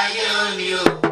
Ajáyé òní o,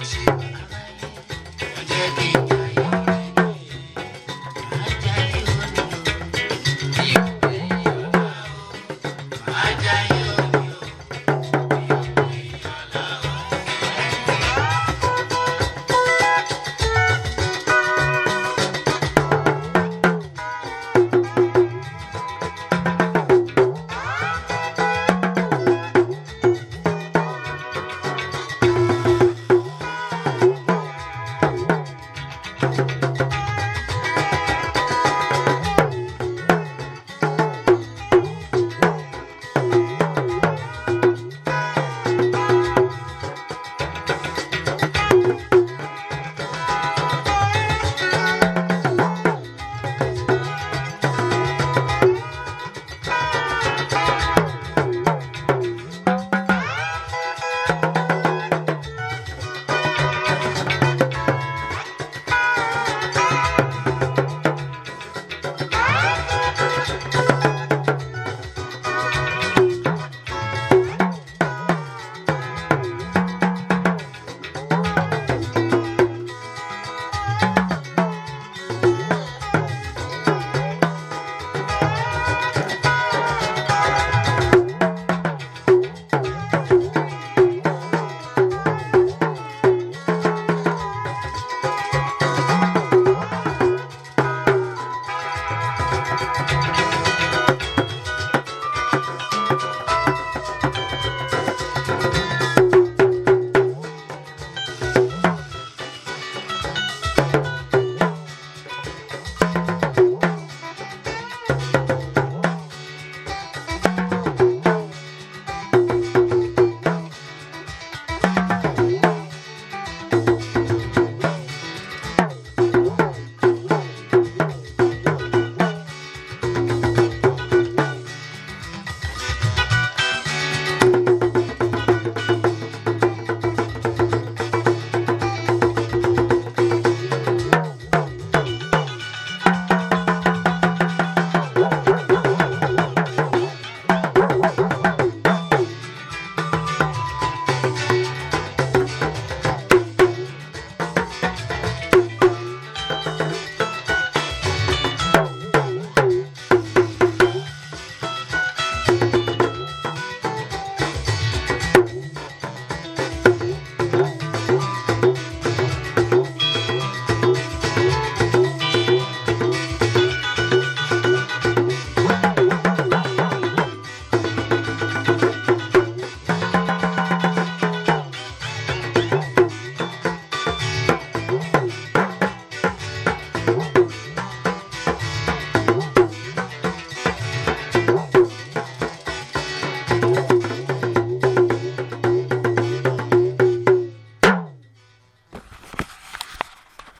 Mo you.